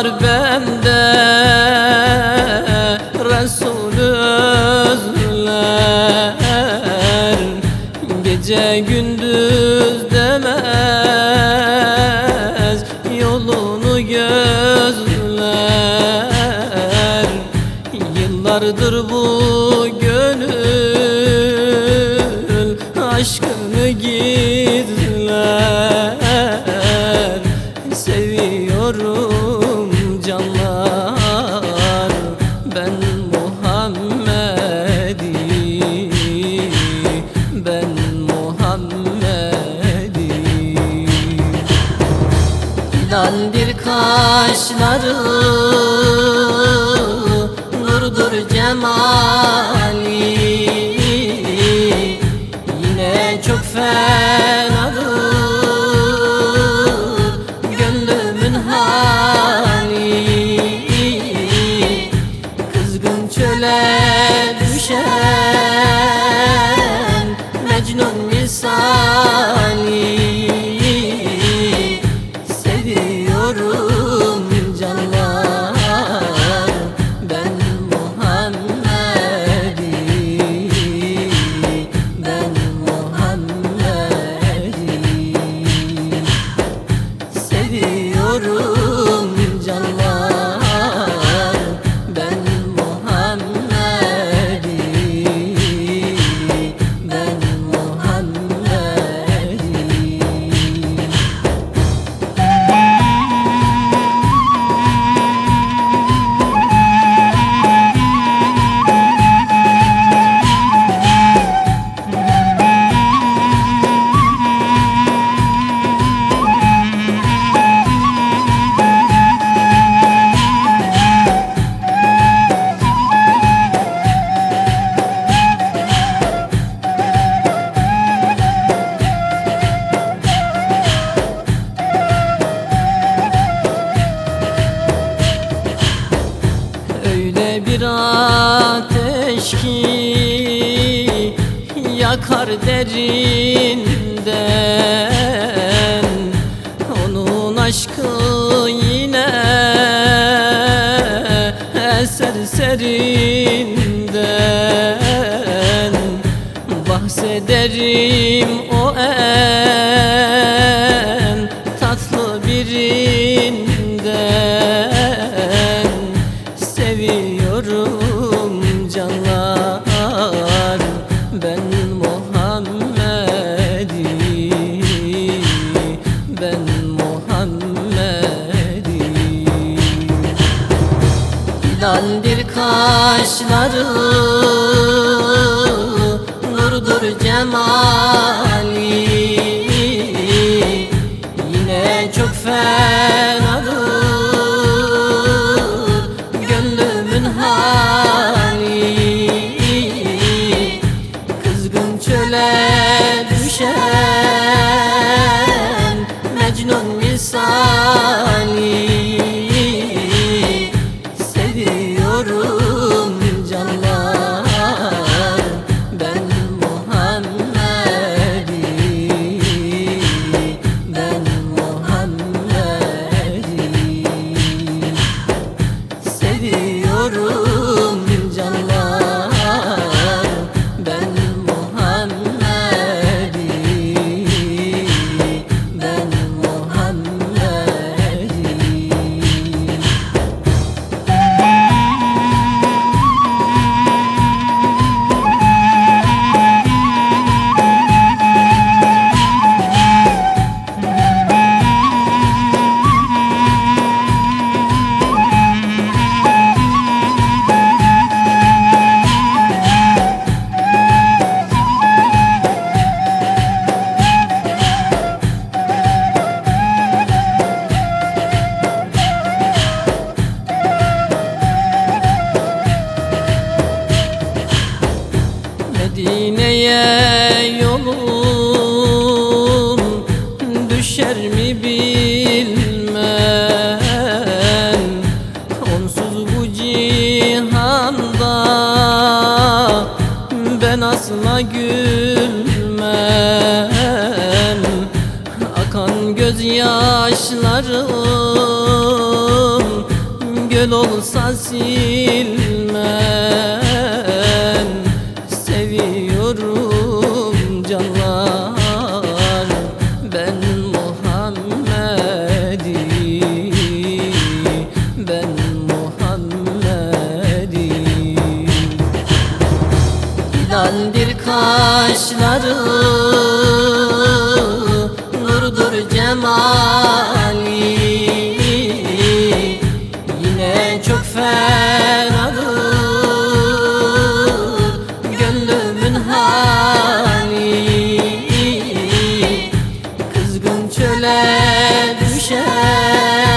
var bende özler Gece gündüz demez Yolunu gözler. Yıllardır bu gönül Aşkını gizler Hilaldir kaşları Nurdur cemali derinden. Onun aşkı yine eser serinden. Bahsederim o Hilaldir kaşları Nurdur cemali düşer mi bilmem. Onsuz bu cihanda ben asla gülmem. Akan gözyaşlarım göl olsa silmez cemali Yine çok fenadır Gönlümün hali. Kızgın çöle düşer.